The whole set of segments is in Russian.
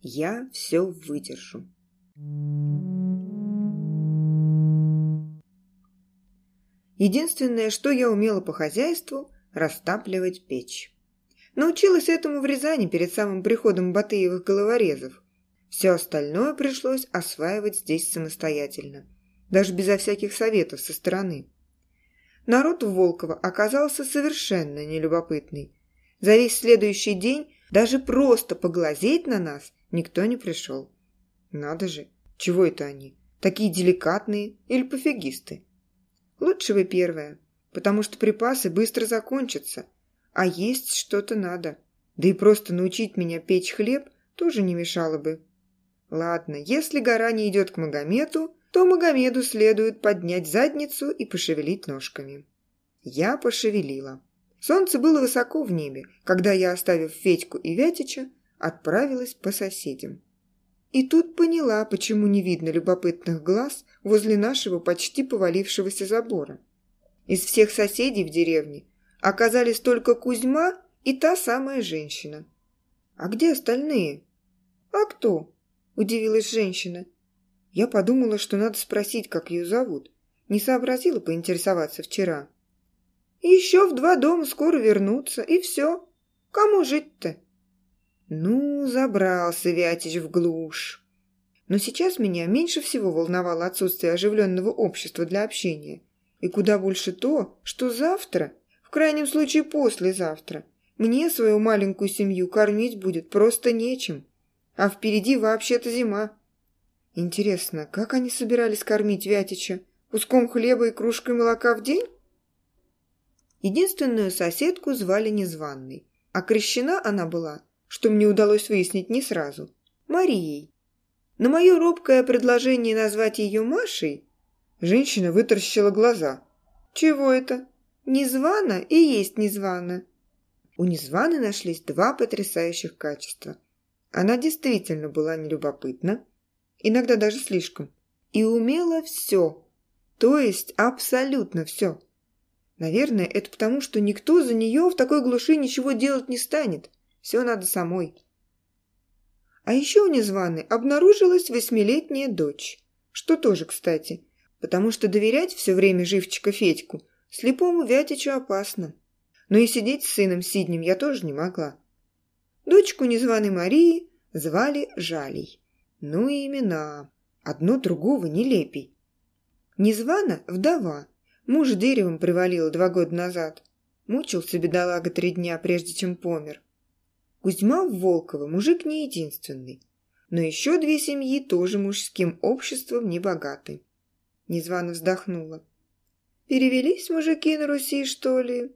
Я все выдержу. Единственное, что я умела по хозяйству – растапливать печь. Научилась этому в Рязани перед самым приходом Батыевых головорезов. Все остальное пришлось осваивать здесь самостоятельно, даже безо всяких советов со стороны. Народ в Волково оказался совершенно нелюбопытный. За весь следующий день даже просто поглазеть на нас никто не пришел. Надо же, чего это они? Такие деликатные или пофигисты? Лучше бы первое, потому что припасы быстро закончатся, а есть что-то надо. Да и просто научить меня печь хлеб тоже не мешало бы. Ладно, если гора не идет к Магомету, то Магомеду следует поднять задницу и пошевелить ножками. Я пошевелила. Солнце было высоко в небе, когда я, оставив Федьку и Вятича, отправилась по соседям. И тут поняла, почему не видно любопытных глаз возле нашего почти повалившегося забора. Из всех соседей в деревне оказались только Кузьма и та самая женщина. «А где остальные?» «А кто?» – удивилась женщина. Я подумала, что надо спросить, как ее зовут. Не сообразила поинтересоваться вчера. еще в два дома скоро вернутся, и все. Кому жить-то? Ну, забрался Вятич в глушь. Но сейчас меня меньше всего волновало отсутствие оживленного общества для общения. И куда больше то, что завтра, в крайнем случае послезавтра, мне свою маленькую семью кормить будет просто нечем. А впереди вообще-то зима. Интересно, как они собирались кормить Вятича? Куском хлеба и кружкой молока в день? Единственную соседку звали Незваной, а крещена она была, что мне удалось выяснить не сразу, Марией. На мое робкое предложение назвать ее Машей женщина вытаращила глаза. «Чего это? Незвано и есть незвано». У Незваны нашлись два потрясающих качества. Она действительно была нелюбопытна, иногда даже слишком, и умела все, то есть абсолютно все. Наверное, это потому, что никто за нее в такой глуши ничего делать не станет. Все надо самой. А еще у Незваны обнаружилась восьмилетняя дочь. Что тоже, кстати, потому что доверять все время живчика Федьку слепому Вятичу опасно. Но и сидеть с сыном Сиднем я тоже не могла. Дочку незваной Марии звали Жалей. Ну и имена. Одно другого нелепей. Незвана – вдова. Муж деревом привалил два года назад. Мучился бедолага три дня, прежде чем помер. Кузьма в Волково мужик не единственный. Но еще две семьи тоже мужским обществом не богаты. Незвано вздохнула. Перевелись мужики на Руси, что ли?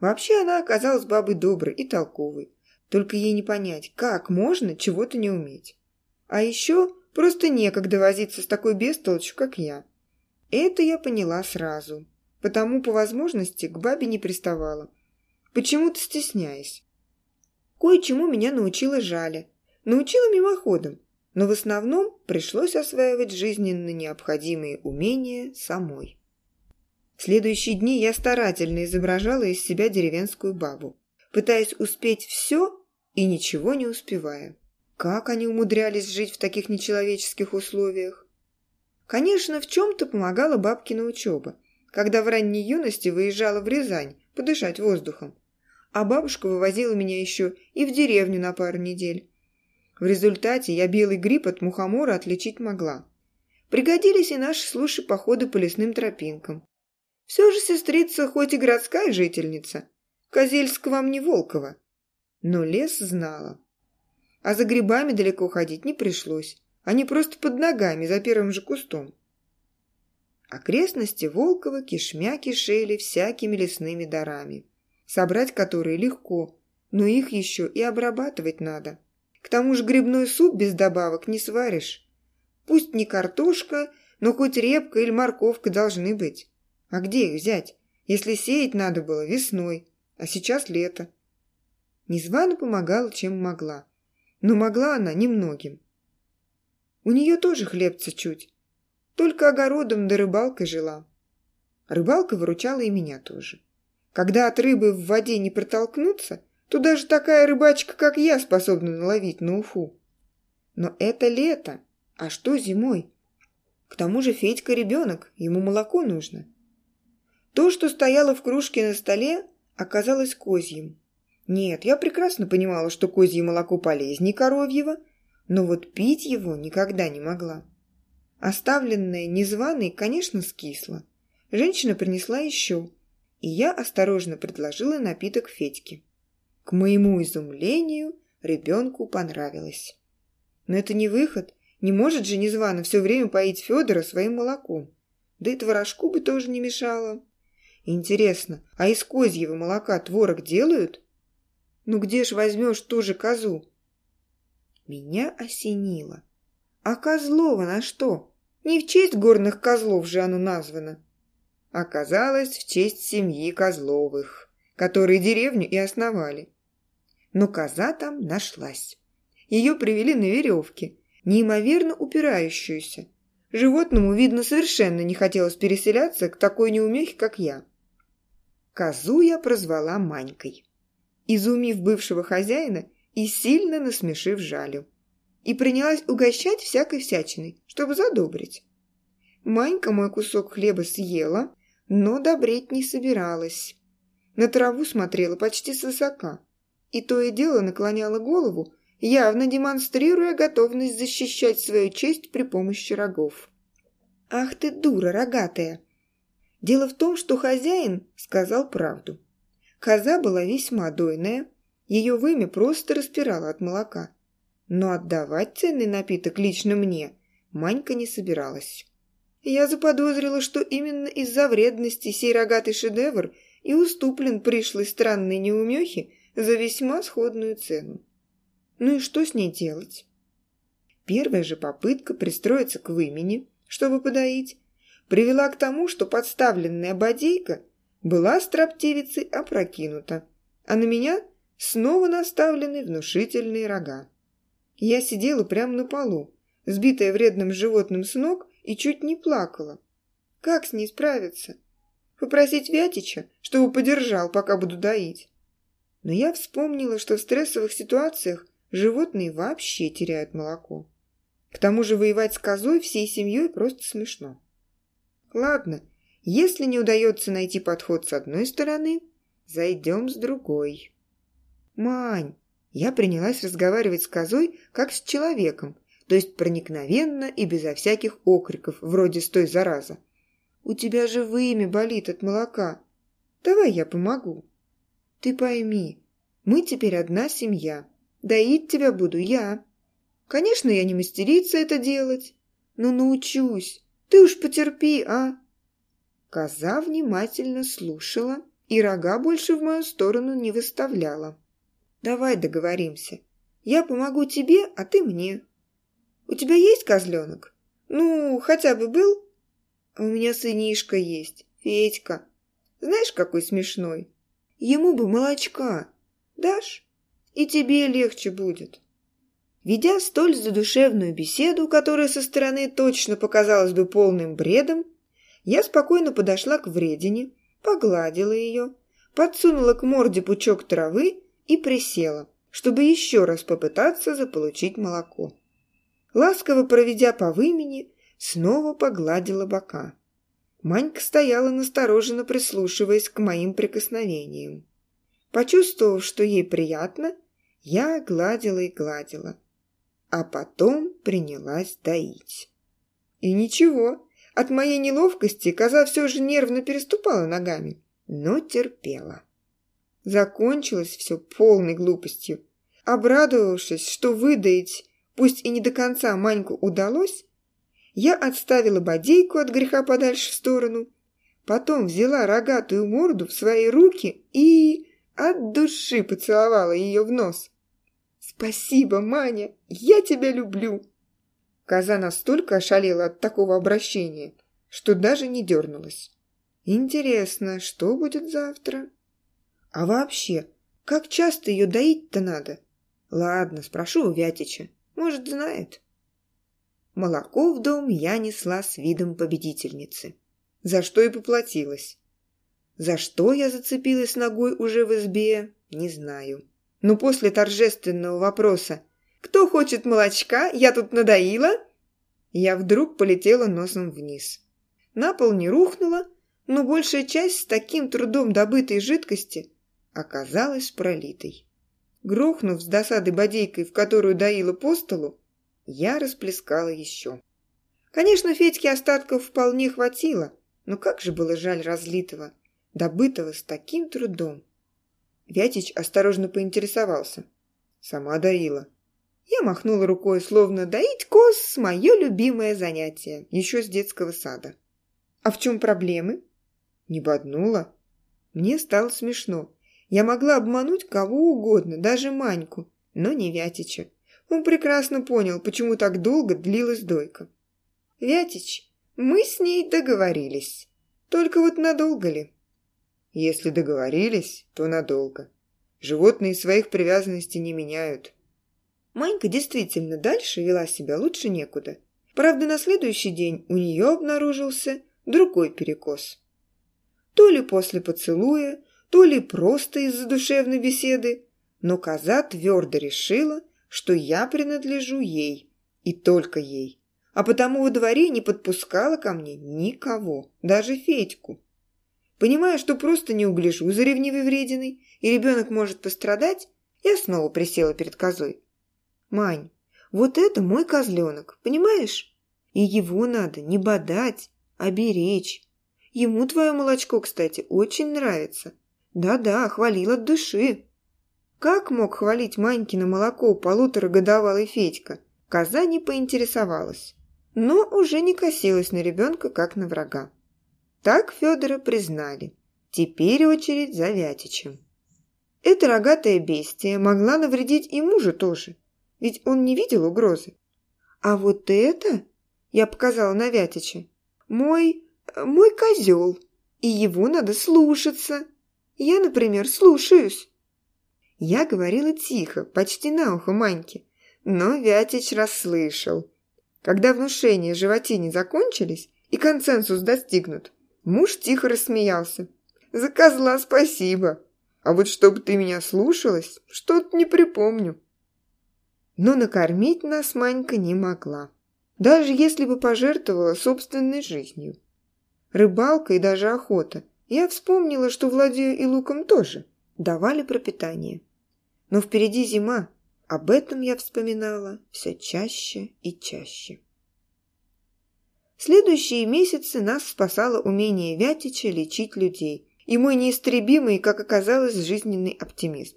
Вообще она оказалась бабой доброй и толковой. Только ей не понять, как можно чего-то не уметь. А еще просто некогда возиться с такой бестолочью, как я. Это я поняла сразу, потому по возможности к бабе не приставала, почему-то стесняясь. Кое-чему меня научила Жаля. Научила мимоходом, но в основном пришлось осваивать жизненно необходимые умения самой. В следующие дни я старательно изображала из себя деревенскую бабу, пытаясь успеть все и ничего не успевая. Как они умудрялись жить в таких нечеловеческих условиях? Конечно, в чем-то помогала бабкина учеба, когда в ранней юности выезжала в Рязань подышать воздухом. А бабушка вывозила меня еще и в деревню на пару недель. В результате я белый гриб от мухомора отличить могла. Пригодились и наши слушай походы по лесным тропинкам. Все же сестрица хоть и городская жительница, Козельск вам не Волкова, но лес знала. А за грибами далеко ходить не пришлось. Они просто под ногами, за первым же кустом. Окрестности Волкова кишмя кишели всякими лесными дарами, собрать которые легко, но их еще и обрабатывать надо. К тому же грибной суп без добавок не сваришь. Пусть не картошка, но хоть репка или морковка должны быть. А где их взять, если сеять надо было весной, а сейчас лето? Незвано помогала, чем могла но могла она немногим. У нее тоже хлебца чуть, только огородом да рыбалкой жила. Рыбалка выручала и меня тоже. Когда от рыбы в воде не протолкнуться, то даже такая рыбачка, как я, способна наловить на уфу. Но это лето. А что зимой? К тому же Федька ребенок, ему молоко нужно. То, что стояло в кружке на столе, оказалось козьим. Нет, я прекрасно понимала, что козье молоко полезнее коровьего, но вот пить его никогда не могла. Оставленное незваной, конечно, скисло. Женщина принесла еще, и я осторожно предложила напиток Федьке. К моему изумлению, ребенку понравилось. Но это не выход. Не может же незвано все время поить Федора своим молоком. Да и творожку бы тоже не мешало. Интересно, а из козьего молока творог делают? Ну где ж возьмешь ту же козу? Меня осенило. А Козлова на что? Не в честь горных козлов же оно названо. Оказалось, в честь семьи Козловых, которые деревню и основали. Но коза там нашлась. Ее привели на веревке, неимоверно упирающуюся. Животному, видно, совершенно не хотелось переселяться к такой неумехе, как я. Козу я прозвала Манькой, изумив бывшего хозяина и сильно насмешив жалю. И принялась угощать всякой всячиной, чтобы задобрить. Манька мой кусок хлеба съела, но добреть не собиралась. На траву смотрела почти свысока, и то и дело наклоняла голову, явно демонстрируя готовность защищать свою честь при помощи рогов. «Ах ты дура рогатая!» Дело в том, что хозяин сказал правду. Коза была весьма дойная, ее вымя просто распирала от молока. Но отдавать ценный напиток лично мне Манька не собиралась. Я заподозрила, что именно из-за вредности сей рогатый шедевр и уступлен пришлой странной неумехе за весьма сходную цену. Ну и что с ней делать? Первая же попытка пристроиться к вымени, чтобы подоить, привела к тому, что подставленная бодейка была строптивицей опрокинута, а на меня снова наставлены внушительные рога. Я сидела прямо на полу, сбитая вредным животным с ног, и чуть не плакала. Как с ней справиться? Попросить Вятича, чтобы подержал, пока буду доить? Но я вспомнила, что в стрессовых ситуациях животные вообще теряют молоко. К тому же воевать с козой всей семьей просто смешно. Ладно, если не удается найти подход с одной стороны, зайдем с другой. Мань, я принялась разговаривать с козой, как с человеком, то есть проникновенно и безо всяких окриков, вроде «стой, зараза». «У тебя же вымя болит от молока. Давай я помогу». «Ты пойми, мы теперь одна семья. Доить тебя буду я. Конечно, я не мастерица это делать, но научусь. Ты уж потерпи, а?» Коза внимательно слушала и рога больше в мою сторону не выставляла. «Давай договоримся. Я помогу тебе, а ты мне. У тебя есть козленок? Ну, хотя бы был?» «У меня сынишка есть, Федька. Знаешь, какой смешной? Ему бы молочка. Дашь? И тебе легче будет». Ведя столь задушевную беседу, которая со стороны точно показалась бы полным бредом, я спокойно подошла к вредине, погладила ее, подсунула к морде пучок травы и присела, чтобы еще раз попытаться заполучить молоко. Ласково проведя по вымени, снова погладила бока. Манька стояла настороженно прислушиваясь к моим прикосновениям. Почувствовав, что ей приятно, я гладила и гладила а потом принялась доить. И ничего, от моей неловкости коза все же нервно переступала ногами, но терпела. Закончилось все полной глупостью. Обрадовавшись, что выдаить, пусть и не до конца Маньку удалось, я отставила бодейку от греха подальше в сторону, потом взяла рогатую морду в свои руки и от души поцеловала ее в нос. «Спасибо, Маня, я тебя люблю!» Коза настолько ошалела от такого обращения, что даже не дернулась. «Интересно, что будет завтра?» «А вообще, как часто ее доить-то надо?» «Ладно, спрошу у Вятича, может, знает». Молоко в дом я несла с видом победительницы, за что и поплатилась. За что я зацепилась ногой уже в избе, не знаю. Но после торжественного вопроса Кто хочет молочка? Я тут надоила!» Я вдруг полетела носом вниз. На пол не рухнула, но большая часть с таким трудом добытой жидкости оказалась пролитой. Грохнув с досады бодейкой, в которую доила по столу, я расплескала еще. Конечно, Федьке остатков вполне хватило, но как же было жаль разлитого, добытого с таким трудом. Вятич осторожно поинтересовался. Сама доила. Я махнула рукой, словно доить коз – мое любимое занятие, еще с детского сада. А в чем проблемы? Не боднула. Мне стало смешно. Я могла обмануть кого угодно, даже Маньку, но не Вятича. Он прекрасно понял, почему так долго длилась дойка. «Вятич, мы с ней договорились. Только вот надолго ли?» «Если договорились, то надолго. Животные своих привязанностей не меняют». Манька действительно дальше вела себя лучше некуда. Правда, на следующий день у нее обнаружился другой перекос. То ли после поцелуя, то ли просто из-за душевной беседы, но коза твердо решила, что я принадлежу ей, и только ей, а потому во дворе не подпускала ко мне никого, даже Федьку. Понимая, что просто не угляжу за ревнивой врединой, и ребенок может пострадать, я снова присела перед козой. «Мань, вот это мой козленок, понимаешь? И его надо не бодать, а беречь. Ему твое молочко, кстати, очень нравится. Да-да, хвалил от души». Как мог хвалить Манькино молоко полуторагодовалый Федька? Коза не поинтересовалась, но уже не косилась на ребенка, как на врага. Так Федора признали. Теперь очередь за Вятичем. Эта рогатая бестия могла навредить и мужу тоже, ведь он не видел угрозы. А вот это, я показала на Вятича, мой, мой козел, и его надо слушаться. Я, например, слушаюсь. Я говорила тихо, почти на ухо Маньке, но Вятич расслышал. Когда внушения животине закончились и консенсус достигнут, муж тихо рассмеялся. «За козла спасибо! А вот чтобы ты меня слушалась, что-то не припомню». Но накормить нас Манька не могла, даже если бы пожертвовала собственной жизнью. Рыбалка и даже охота. Я вспомнила, что владею и луком тоже. Давали пропитание. Но впереди зима. Об этом я вспоминала все чаще и чаще. Следующие месяцы нас спасало умение Вятича лечить людей и мой неистребимый, как оказалось, жизненный оптимизм.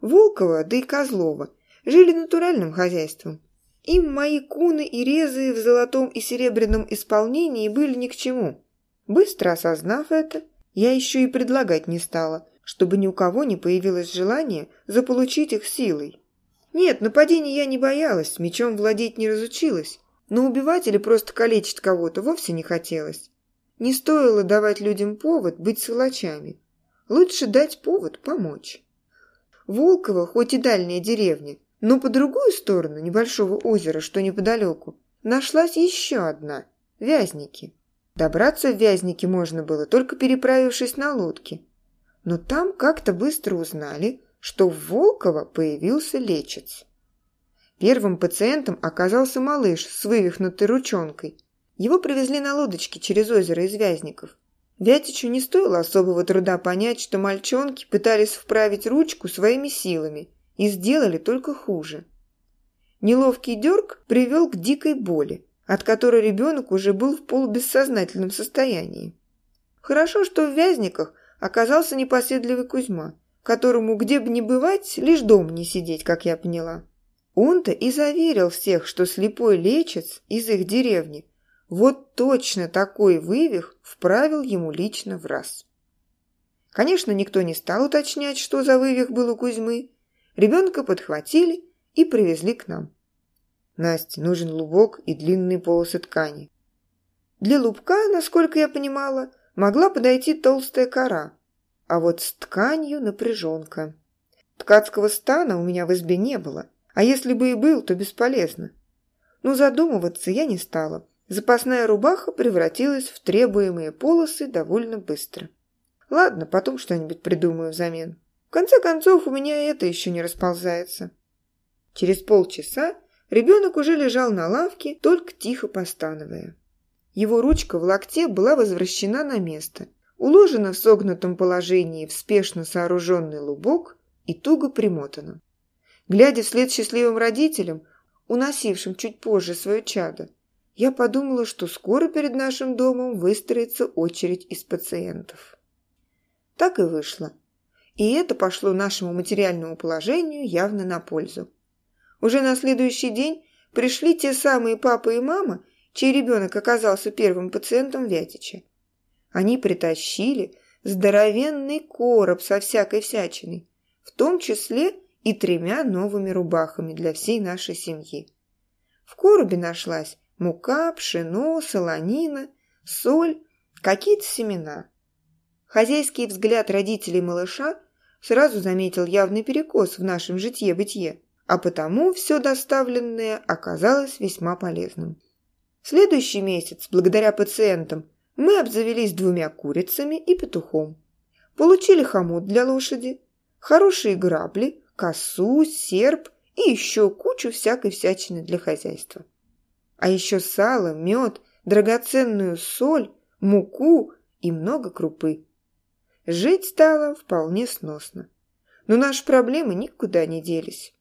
Волкова, да и Козлова жили натуральным хозяйством. Им мои куны и резы в золотом и серебряном исполнении были ни к чему. Быстро осознав это, я еще и предлагать не стала, чтобы ни у кого не появилось желание заполучить их силой. Нет, нападений я не боялась, мечом владеть не разучилась, но убивать или просто калечить кого-то вовсе не хотелось. Не стоило давать людям повод быть сволочами. Лучше дать повод помочь. Волково, хоть и дальняя деревня, но по другую сторону небольшого озера, что неподалеку, нашлась еще одна – Вязники. Добраться в Вязники можно было, только переправившись на лодке – но там как-то быстро узнали, что в Волково появился лечец. Первым пациентом оказался малыш с вывихнутой ручонкой. Его привезли на лодочке через озеро из Вязников. Вятичу не стоило особого труда понять, что мальчонки пытались вправить ручку своими силами и сделали только хуже. Неловкий дерг привел к дикой боли, от которой ребенок уже был в полубессознательном состоянии. Хорошо, что в Вязниках оказался непоседливый Кузьма, которому где бы ни бывать, лишь дом не сидеть, как я поняла. Он-то и заверил всех, что слепой лечец из их деревни вот точно такой вывих вправил ему лично в раз. Конечно, никто не стал уточнять, что за вывих был у Кузьмы. Ребенка подхватили и привезли к нам. Насте нужен лубок и длинные полосы ткани. Для лубка, насколько я понимала, могла подойти толстая кора, а вот с тканью напряженка. Ткацкого стана у меня в избе не было, а если бы и был, то бесполезно. Но задумываться я не стала. Запасная рубаха превратилась в требуемые полосы довольно быстро. Ладно, потом что-нибудь придумаю взамен. В конце концов, у меня это еще не расползается. Через полчаса ребенок уже лежал на лавке, только тихо постановая. Его ручка в локте была возвращена на место, уложена в согнутом положении в спешно сооруженный лубок и туго примотана. Глядя вслед счастливым родителям, уносившим чуть позже свое чадо, я подумала, что скоро перед нашим домом выстроится очередь из пациентов. Так и вышло. И это пошло нашему материальному положению явно на пользу. Уже на следующий день пришли те самые папа и мама, чей ребенок оказался первым пациентом Вятича. Они притащили здоровенный короб со всякой всячиной, в том числе и тремя новыми рубахами для всей нашей семьи. В коробе нашлась мука, пшено, солонина, соль, какие-то семена. Хозяйский взгляд родителей малыша сразу заметил явный перекос в нашем житье-бытие, а потому все доставленное оказалось весьма полезным. Следующий месяц, благодаря пациентам, мы обзавелись двумя курицами и петухом. Получили хомут для лошади, хорошие грабли, косу, серп и еще кучу всякой всячины для хозяйства. А еще сало, мед, драгоценную соль, муку и много крупы. Жить стало вполне сносно. Но наши проблемы никуда не делись.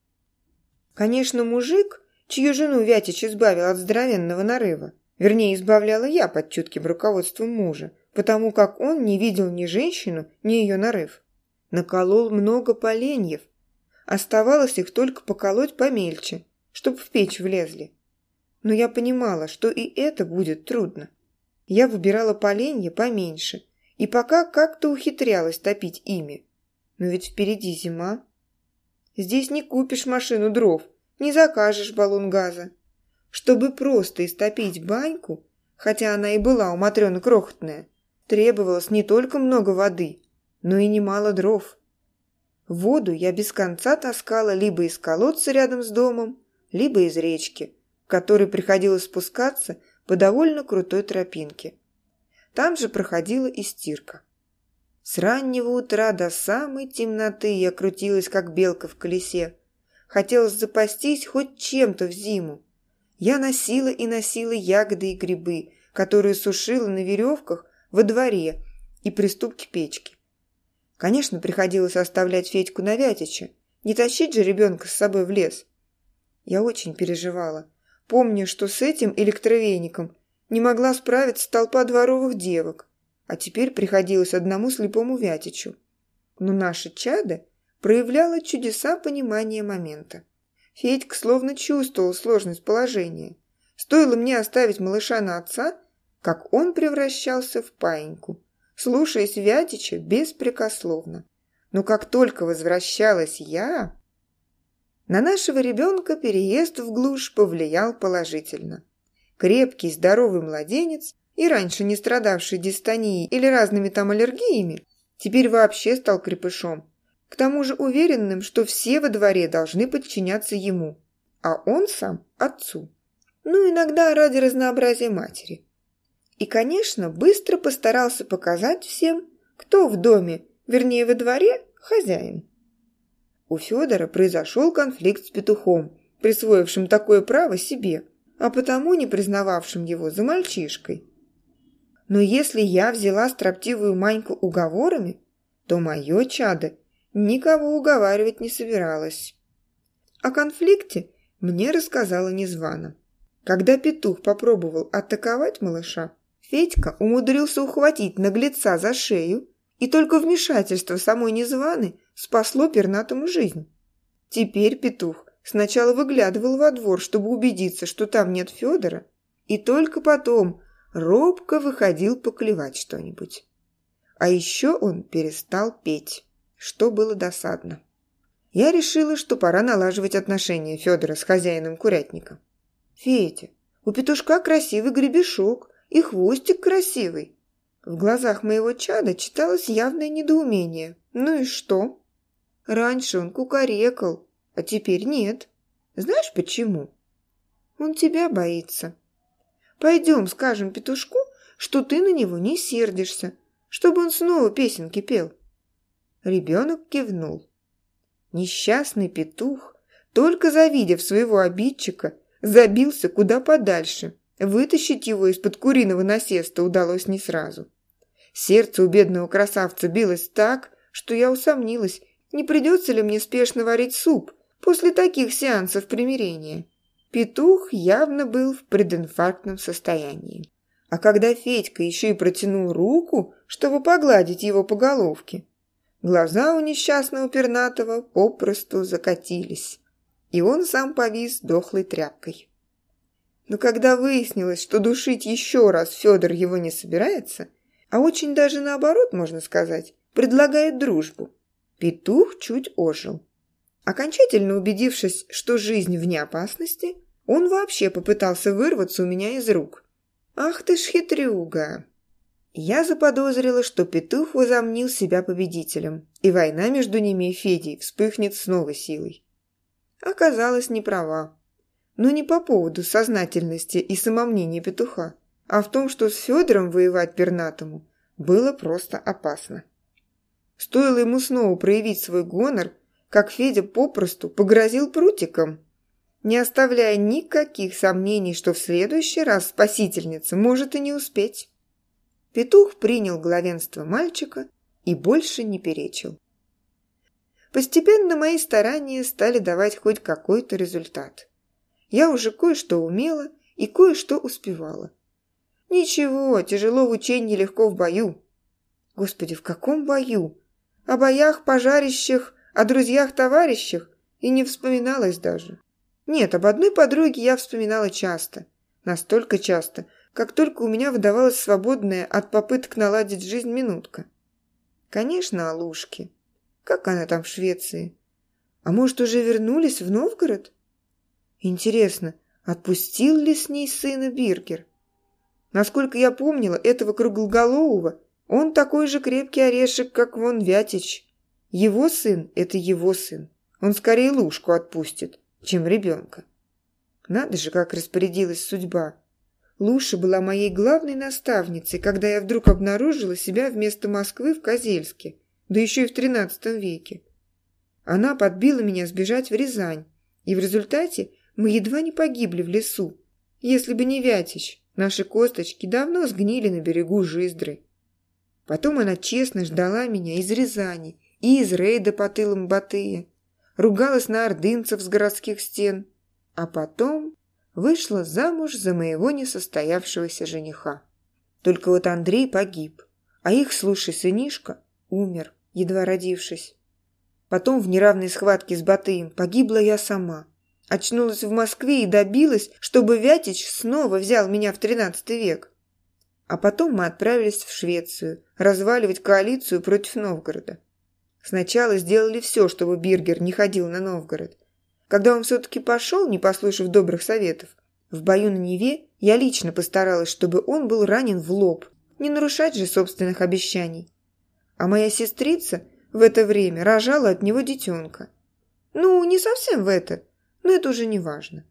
Конечно, мужик, чью жену Вятич избавил от здоровенного нарыва, вернее, избавляла я под чутким руководством мужа, потому как он не видел ни женщину, ни ее нарыв. Наколол много поленьев. Оставалось их только поколоть помельче, чтобы в печь влезли но я понимала, что и это будет трудно. Я выбирала поленья поменьше и пока как-то ухитрялась топить ими. Но ведь впереди зима. Здесь не купишь машину дров, не закажешь баллон газа. Чтобы просто истопить баньку, хотя она и была у Матрёны крохотная, требовалось не только много воды, но и немало дров. Воду я без конца таскала либо из колодца рядом с домом, либо из речки, которой приходилось спускаться по довольно крутой тропинке. Там же проходила и стирка. С раннего утра до самой темноты я крутилась, как белка в колесе. Хотелось запастись хоть чем-то в зиму. Я носила и носила ягоды и грибы, которые сушила на веревках во дворе и приступке печки. Конечно, приходилось оставлять Федьку на Вятича, не тащить же ребенка с собой в лес. Я очень переживала помня, что с этим электровеником не могла справиться толпа дворовых девок, а теперь приходилось одному слепому Вятичу. Но наша чада проявляла чудеса понимания момента. Федька словно чувствовал сложность положения. Стоило мне оставить малыша на отца, как он превращался в паиньку, слушаясь Вятича беспрекословно. Но как только возвращалась я, на нашего ребенка переезд в глушь повлиял положительно. Крепкий, здоровый младенец, и раньше не страдавший дистонией или разными там аллергиями, теперь вообще стал крепышом. К тому же уверенным, что все во дворе должны подчиняться ему, а он сам – отцу. Ну, иногда ради разнообразия матери. И, конечно, быстро постарался показать всем, кто в доме, вернее, во дворе, хозяин. У Федора произошел конфликт с петухом, присвоившим такое право себе, а потому не признававшим его за мальчишкой. Но если я взяла строптивую Маньку уговорами, то мое чадо никого уговаривать не собиралась. О конфликте мне рассказала незвано. Когда петух попробовал атаковать малыша, Федька умудрился ухватить наглеца за шею, и только вмешательство самой незваны спасло пернатому жизнь. Теперь петух сначала выглядывал во двор, чтобы убедиться, что там нет Федора, и только потом робко выходил поклевать что-нибудь. А еще он перестал петь, что было досадно. Я решила, что пора налаживать отношения Федора с хозяином курятника. «Федя, у петушка красивый гребешок и хвостик красивый». В глазах моего чада читалось явное недоумение. «Ну и что?» Раньше он кукарекал, а теперь нет. Знаешь почему? Он тебя боится. Пойдем, скажем петушку, что ты на него не сердишься, чтобы он снова песенки пел. Ребенок кивнул. Несчастный петух только завидев своего обидчика, забился куда подальше. Вытащить его из-под куриного насеста удалось не сразу. Сердце у бедного красавца билось так, что я усомнилась, не придется ли мне спешно варить суп после таких сеансов примирения. Петух явно был в прединфарктном состоянии. А когда Федька еще и протянул руку, чтобы погладить его по головке, глаза у несчастного пернатого попросту закатились, и он сам повис дохлой тряпкой. Но когда выяснилось, что душить еще раз Федор его не собирается, а очень даже наоборот, можно сказать, предлагает дружбу, петух чуть ожил. Окончательно убедившись, что жизнь вне опасности, он вообще попытался вырваться у меня из рук. «Ах ты ж хитрюга!» Я заподозрила, что петух возомнил себя победителем, и война между ними и Федей вспыхнет с новой силой. Оказалась не права. Но не по поводу сознательности и самомнения петуха, а в том, что с Федором воевать пернатому было просто опасно. Стоило ему снова проявить свой гонор, как Федя попросту погрозил прутиком не оставляя никаких сомнений, что в следующий раз спасительница может и не успеть. Петух принял главенство мальчика и больше не перечил. Постепенно мои старания стали давать хоть какой-то результат. Я уже кое-что умела и кое-что успевала. Ничего, тяжело в учении, легко в бою. Господи, в каком бою? О боях, пожарищах, о друзьях-товарищах и не вспоминалось даже. Нет, об одной подруге я вспоминала часто. Настолько часто, как только у меня выдавалась свободная от попыток наладить жизнь минутка. Конечно, о Лушке. Как она там в Швеции? А может, уже вернулись в Новгород? Интересно, отпустил ли с ней сына Биргер? Насколько я помнила этого круглоголового, он такой же крепкий орешек, как вон Вятич. Его сын – это его сын. Он скорее Лушку отпустит чем ребенка. Надо же, как распорядилась судьба. Луша была моей главной наставницей, когда я вдруг обнаружила себя вместо Москвы в Козельске, да еще и в тринадцатом веке. Она подбила меня сбежать в Рязань, и в результате мы едва не погибли в лесу. Если бы не Вятич, наши косточки давно сгнили на берегу Жиздры. Потом она честно ждала меня из Рязани и из рейда по тылам Батыя, ругалась на ордынцев с городских стен, а потом вышла замуж за моего несостоявшегося жениха. Только вот Андрей погиб, а их, слушай, сынишка умер, едва родившись. Потом в неравной схватке с Батыем погибла я сама. Очнулась в Москве и добилась, чтобы Вятич снова взял меня в тринадцатый век. А потом мы отправились в Швецию разваливать коалицию против Новгорода. Сначала сделали все, чтобы Биргер не ходил на Новгород. Когда он все-таки пошел, не послушав добрых советов, в бою на Неве я лично постаралась, чтобы он был ранен в лоб. Не нарушать же собственных обещаний. А моя сестрица в это время рожала от него детенка. Ну, не совсем в это, но это уже не важно.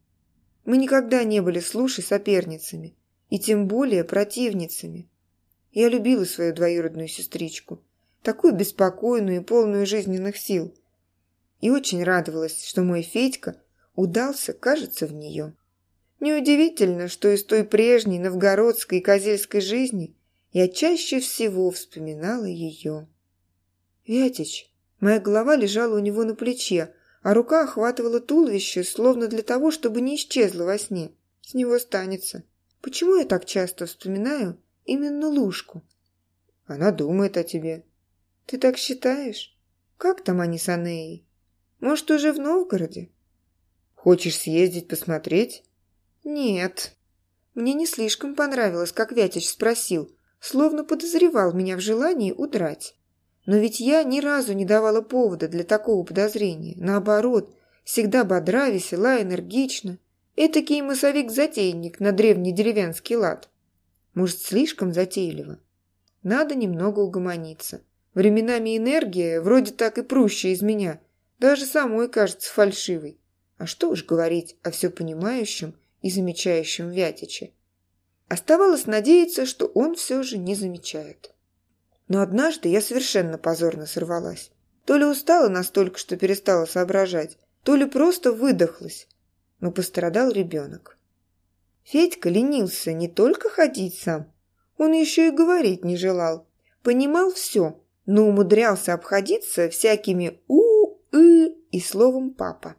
Мы никогда не были с Лушей соперницами, и тем более противницами. Я любила свою двоюродную сестричку – такую беспокойную и полную жизненных сил. И очень радовалась, что мой Федька удался, кажется, в нее. Неудивительно, что из той прежней новгородской и козельской жизни я чаще всего вспоминала ее. Вятич, моя голова лежала у него на плече, а рука охватывала туловище, словно для того, чтобы не исчезла во сне. С него станется. Почему я так часто вспоминаю именно Лужку? Она думает о тебе. «Ты так считаешь? Как там они с Анеей? Может, уже в Новгороде?» «Хочешь съездить посмотреть?» «Нет». Мне не слишком понравилось, как Вятич спросил, словно подозревал меня в желании удрать. Но ведь я ни разу не давала повода для такого подозрения. Наоборот, всегда бодра, весела, энергична. Этакий массовик-затейник на древний деревенский лад. Может, слишком затейливо? Надо немного угомониться. Временами энергия вроде так и прущая из меня, даже самой кажется фальшивой. А что уж говорить о все понимающем и замечающем Вятиче. Оставалось надеяться, что он все же не замечает. Но однажды я совершенно позорно сорвалась. То ли устала настолько, что перестала соображать, то ли просто выдохлась, но пострадал ребенок. Федька ленился не только ходить сам, он еще и говорить не желал. Понимал все, но умудрялся обходиться всякими «у», «ы» и словом «папа».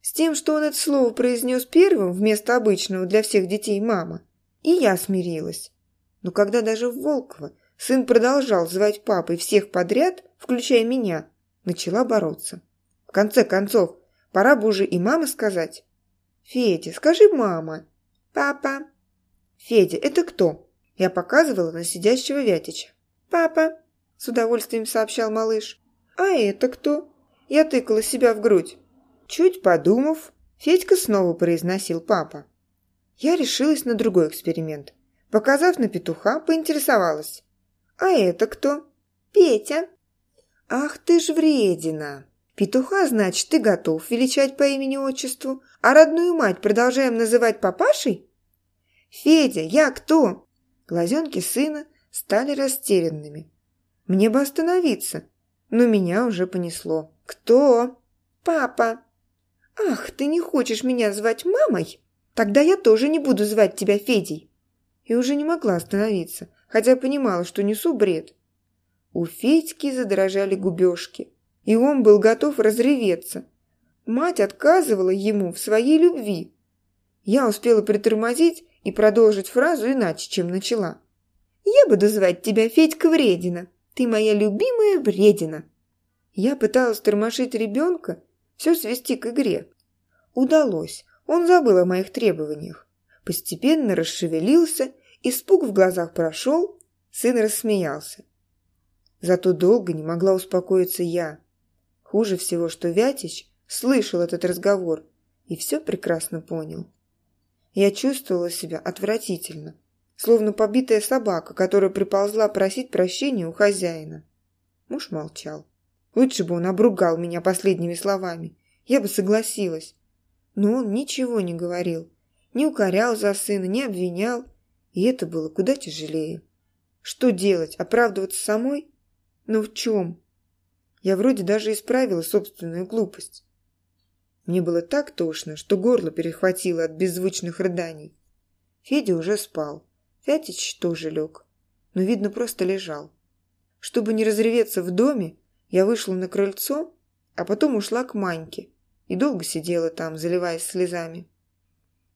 С тем, что он это слово произнес первым вместо обычного для всех детей «мама», и я смирилась. Но когда даже в сын продолжал звать папой всех подряд, включая меня, начала бороться. В конце концов, пора бы уже и мама сказать. «Федя, скажи мама». «Папа». «Федя, это кто?» Я показывала на сидящего Вятича. «Папа», – с удовольствием сообщал малыш. «А это кто?» Я тыкала себя в грудь. Чуть подумав, Федька снова произносил «папа». Я решилась на другой эксперимент. Показав на петуха, поинтересовалась. «А это кто?» «Петя». «Ах ты ж вредина!» «Петуха, значит, ты готов величать по имени-отчеству, а родную мать продолжаем называть папашей?» «Федя, я кто?» Глазенки сына стали растерянными. Мне бы остановиться, но меня уже понесло. «Кто?» «Папа». «Ах, ты не хочешь меня звать мамой? Тогда я тоже не буду звать тебя Федей». И уже не могла остановиться, хотя понимала, что несу бред. У Федьки задрожали губежки, и он был готов разреветься. Мать отказывала ему в своей любви. Я успела притормозить и продолжить фразу иначе, чем начала. «Я буду звать тебя Федька Вредина. Ты моя любимая Вредина». Я пыталась тормошить ребенка, все свести к игре. Удалось. Он забыл о моих требованиях. Постепенно расшевелился, испуг в глазах прошел, сын рассмеялся. Зато долго не могла успокоиться я. Хуже всего, что Вятич слышал этот разговор и все прекрасно понял. Я чувствовала себя отвратительно, словно побитая собака, которая приползла просить прощения у хозяина. Муж молчал. Лучше бы он обругал меня последними словами. Я бы согласилась. Но он ничего не говорил. Не укорял за сына, не обвинял. И это было куда тяжелее. Что делать? Оправдываться самой? Но в чем? Я вроде даже исправила собственную глупость. Мне было так тошно, что горло перехватило от беззвучных рыданий. Федя уже спал. Фятич тоже лег. Но, видно, просто лежал. Чтобы не разреветься в доме, я вышла на крыльцо, а потом ушла к Маньке и долго сидела там, заливаясь слезами.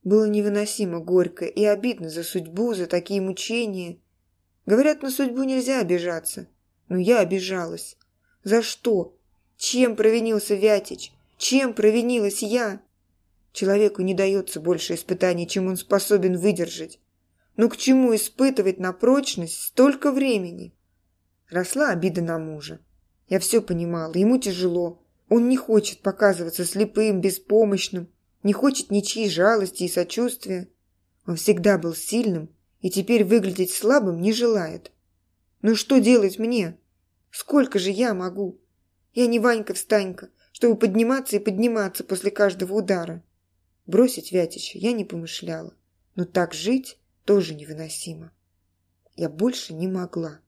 Было невыносимо горько и обидно за судьбу, за такие мучения. Говорят, на судьбу нельзя обижаться. Но я обижалась. За что? Чем провинился Вятич? Чем провинилась я? Человеку не дается больше испытаний, чем он способен выдержать. Но к чему испытывать на прочность столько времени? Росла обида на мужа. Я все понимала, ему тяжело. Он не хочет показываться слепым, беспомощным, не хочет ничьей жалости и сочувствия. Он всегда был сильным и теперь выглядеть слабым не желает. Ну что делать мне? Сколько же я могу? Я не Ванька-встанька, чтобы подниматься и подниматься после каждого удара. Бросить Вятича я не помышляла, но так жить тоже невыносимо. Я больше не могла.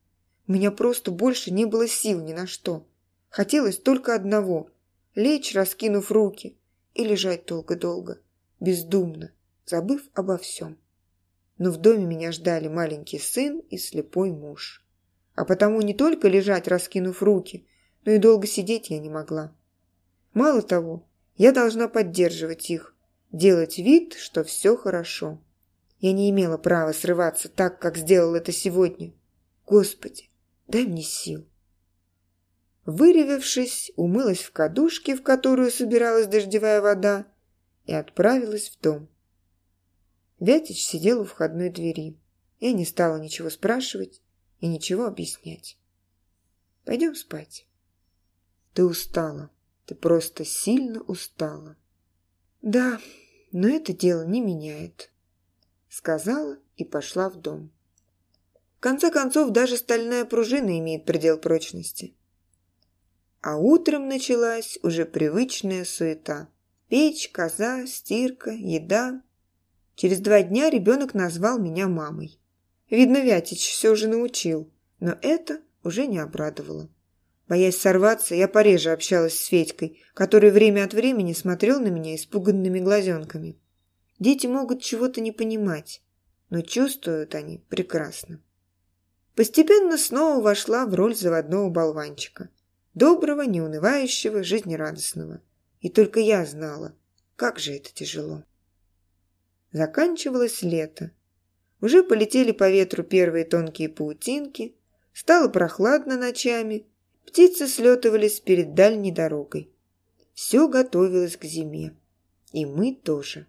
У меня просто больше не было сил ни на что. Хотелось только одного – лечь, раскинув руки, и лежать долго-долго, бездумно, забыв обо всем. Но в доме меня ждали маленький сын и слепой муж. А потому не только лежать, раскинув руки, но и долго сидеть я не могла. Мало того, я должна поддерживать их, делать вид, что все хорошо. Я не имела права срываться так, как сделал это сегодня. Господи, дай мне сил. Выревевшись, умылась в кадушке, в которую собиралась дождевая вода, и отправилась в дом. Вятич сидел у входной двери. Я не стала ничего спрашивать и ничего объяснять. Пойдем спать. Ты устала. Ты просто сильно устала. Да, но это дело не меняет. Сказала и пошла в дом. В конце концов, даже стальная пружина имеет предел прочности. А утром началась уже привычная суета. Печь, коза, стирка, еда. Через два дня ребенок назвал меня мамой. Видно, Вятич все же научил, но это уже не обрадовало. Боясь сорваться, я пореже общалась с Федькой, который время от времени смотрел на меня испуганными глазенками. Дети могут чего-то не понимать, но чувствуют они прекрасно. Постепенно снова вошла в роль заводного болванчика. Доброго, неунывающего, жизнерадостного. И только я знала, как же это тяжело. Заканчивалось лето. Уже полетели по ветру первые тонкие паутинки, стало прохладно ночами, птицы слетывались перед дальней дорогой. Все готовилось к зиме. И мы тоже.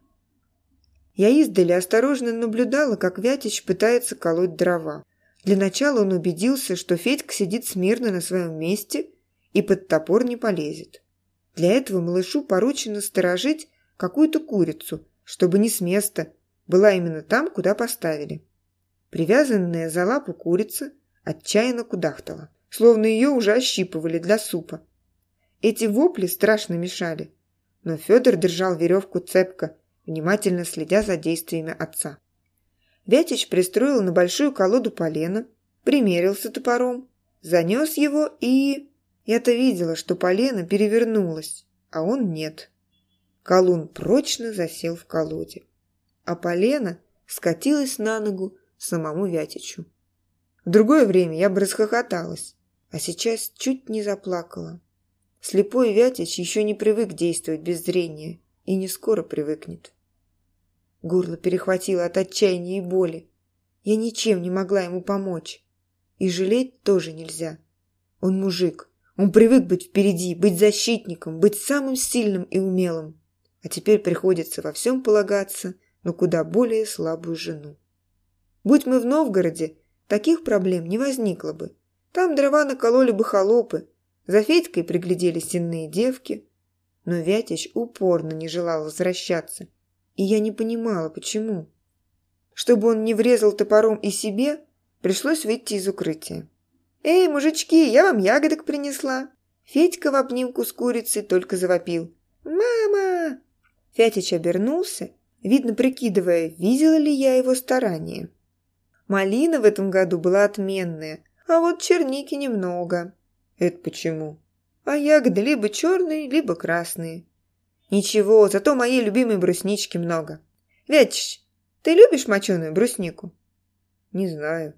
Я издали осторожно наблюдала, как Вятич пытается колоть дрова. Для начала он убедился, что Федька сидит смирно на своем месте и под топор не полезет. Для этого малышу поручено сторожить какую-то курицу, чтобы не с места, была именно там, куда поставили. Привязанная за лапу курица отчаянно кудахтала, словно ее уже ощипывали для супа. Эти вопли страшно мешали, но Федор держал веревку цепко, внимательно следя за действиями отца. Вятич пристроил на большую колоду полена, примерился топором, занес его и... Я-то видела, что полено перевернулось, а он нет. Колун прочно засел в колоде, а полено скатилось на ногу самому Вятичу. В другое время я бы расхохоталась, а сейчас чуть не заплакала. Слепой Вятич еще не привык действовать без зрения и не скоро привыкнет. Горло перехватило от отчаяния и боли. Я ничем не могла ему помочь. И жалеть тоже нельзя. Он мужик. Он привык быть впереди, быть защитником, быть самым сильным и умелым. А теперь приходится во всем полагаться на куда более слабую жену. Будь мы в Новгороде, таких проблем не возникло бы. Там дрова накололи бы холопы, за Федькой приглядели сенные девки. Но Вятич упорно не желал возвращаться – и я не понимала, почему. Чтобы он не врезал топором и себе, пришлось выйти из укрытия. «Эй, мужички, я вам ягодок принесла!» Федька в обнимку с курицей только завопил. «Мама!» Фятич обернулся, видно прикидывая, видела ли я его старание. Малина в этом году была отменная, а вот черники немного. Это почему? А ягоды либо черные, либо красные. Ничего, зато моей любимой бруснички много. Вятич, ты любишь моченую бруснику? Не знаю.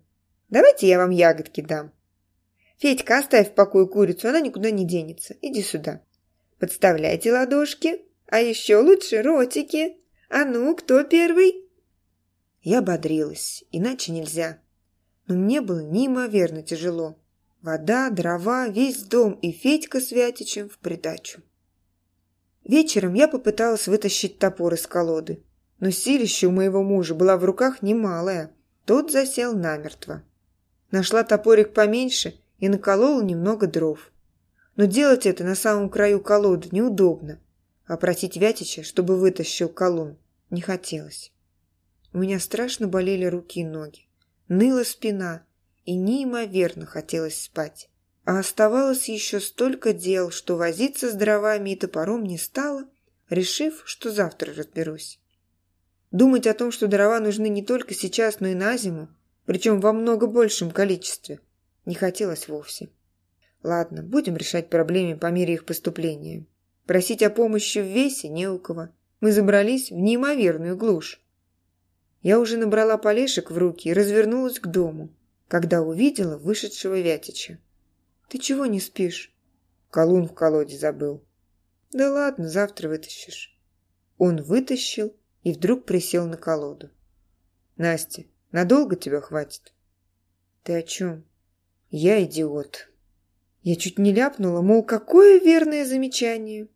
Давайте я вам ягодки дам. Федька, оставь в покое курицу, она никуда не денется. Иди сюда. Подставляйте ладошки, а еще лучше ротики. А ну, кто первый? Я бодрилась, иначе нельзя. Но мне было неимоверно тяжело. Вода, дрова, весь дом и Федька с Вятичем в придачу. Вечером я попыталась вытащить топор из колоды, но силища у моего мужа была в руках немалая. Тот засел намертво. Нашла топорик поменьше и наколола немного дров. Но делать это на самом краю колоды неудобно, а просить Вятича, чтобы вытащил колун, не хотелось. У меня страшно болели руки и ноги, ныла спина, и неимоверно хотелось спать. А оставалось еще столько дел, что возиться с дровами и топором не стало, решив, что завтра разберусь. Думать о том, что дрова нужны не только сейчас, но и на зиму, причем во много большем количестве, не хотелось вовсе. Ладно, будем решать проблемы по мере их поступления. Просить о помощи в весе не у кого. Мы забрались в неимоверную глушь. Я уже набрала полешек в руки и развернулась к дому, когда увидела вышедшего Вятича. Ты чего не спишь? Колун в колоде забыл. Да ладно, завтра вытащишь. Он вытащил и вдруг присел на колоду. Настя, надолго тебя хватит? Ты о чем? Я идиот. Я чуть не ляпнула, мол, какое верное замечание.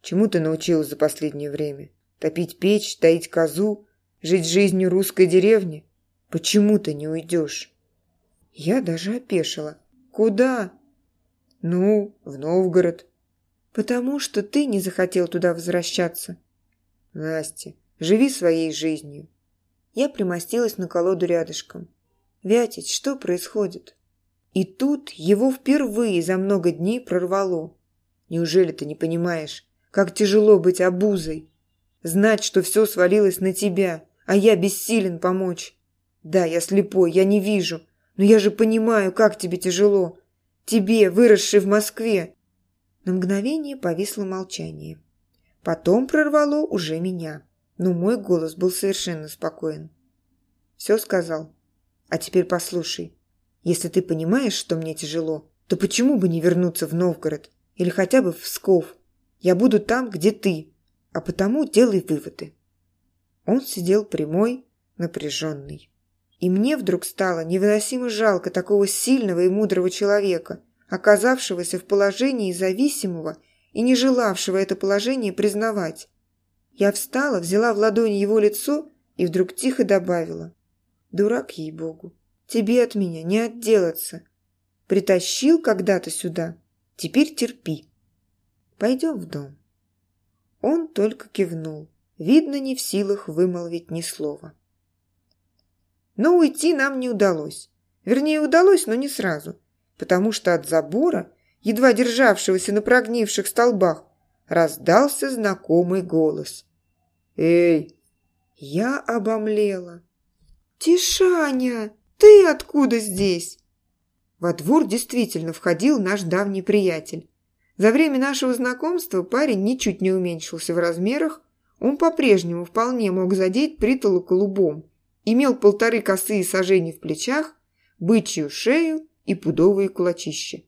Чему ты научилась за последнее время? Топить печь, таить козу, жить жизнью русской деревни? Почему ты не уйдешь? Я даже опешила. Куда? «Ну, в Новгород». «Потому что ты не захотел туда возвращаться». «Настя, живи своей жизнью». Я примостилась на колоду рядышком. «Вятич, что происходит?» И тут его впервые за много дней прорвало. «Неужели ты не понимаешь, как тяжело быть обузой? Знать, что все свалилось на тебя, а я бессилен помочь. Да, я слепой, я не вижу, но я же понимаю, как тебе тяжело. Тебе, выросшей в Москве!» На мгновение повисло молчание. Потом прорвало уже меня, но мой голос был совершенно спокоен. Все сказал. А теперь послушай. Если ты понимаешь, что мне тяжело, то почему бы не вернуться в Новгород или хотя бы в Псков? Я буду там, где ты, а потому делай выводы. Он сидел прямой, напряженный. И мне вдруг стало невыносимо жалко такого сильного и мудрого человека, оказавшегося в положении зависимого и не желавшего это положение признавать. Я встала, взяла в ладони его лицо и вдруг тихо добавила. «Дурак, ей-богу, тебе от меня не отделаться. Притащил когда-то сюда, теперь терпи. Пойдем в дом». Он только кивнул, видно, не в силах вымолвить ни слова. Но уйти нам не удалось. Вернее, удалось, но не сразу, потому что от забора едва державшегося на прогнивших столбах, раздался знакомый голос. «Эй!» Я обомлела. «Тишаня, ты откуда здесь?» Во двор действительно входил наш давний приятель. За время нашего знакомства парень ничуть не уменьшился в размерах, он по-прежнему вполне мог задеть притолоку лубом, имел полторы косые сажени в плечах, бычью шею и пудовые кулачища.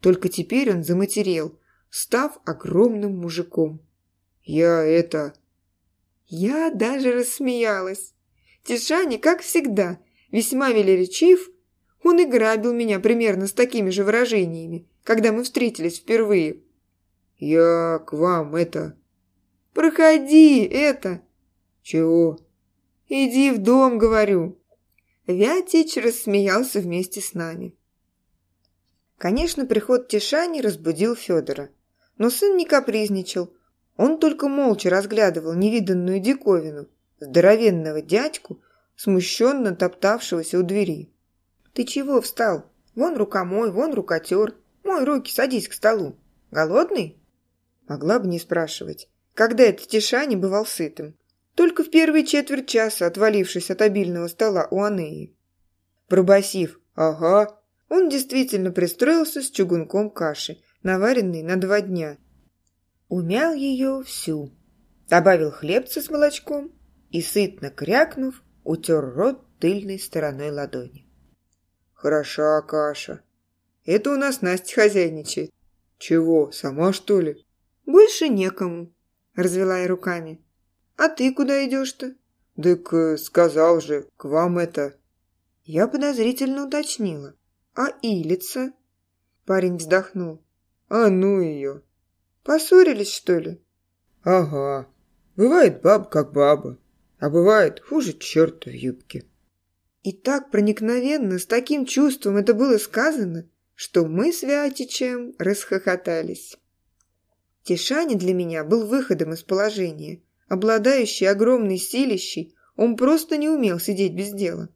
Только теперь он заматерел, став огромным мужиком. «Я это...» Я даже рассмеялась. Тишани, как всегда, весьма велеречив, он и грабил меня примерно с такими же выражениями, когда мы встретились впервые. «Я к вам это...» «Проходи, это...» «Чего?» «Иди в дом, говорю». Вятич рассмеялся вместе с нами. Конечно, приход Тишани разбудил Федора. Но сын не капризничал. Он только молча разглядывал невиданную диковину, здоровенного дядьку, смущенно топтавшегося у двери. «Ты чего встал? Вон рука мой, вон рукотер. Мой руки, садись к столу. Голодный?» Могла бы не спрашивать, когда этот Тишани бывал сытым. Только в первые четверть часа, отвалившись от обильного стола у Анеи. Пробасив «Ага», он действительно пристроился с чугунком каши, наваренной на два дня. Умял ее всю, добавил хлебца с молочком и, сытно крякнув, утер рот тыльной стороной ладони. «Хороша каша. Это у нас Настя хозяйничает. Чего, сама что ли?» «Больше некому», — развела я руками. «А ты куда идешь-то?» «Так э, сказал же, к вам это...» Я подозрительно уточнила. «А Илица?» Парень вздохнул. «А ну ее!» «Поссорились, что ли?» «Ага. Бывает баба как баба, а бывает хуже черта в юбке». И так проникновенно, с таким чувством это было сказано, что мы с Вятичем расхохотались. Тишани для меня был выходом из положения. Обладающий огромной силищей, он просто не умел сидеть без дела.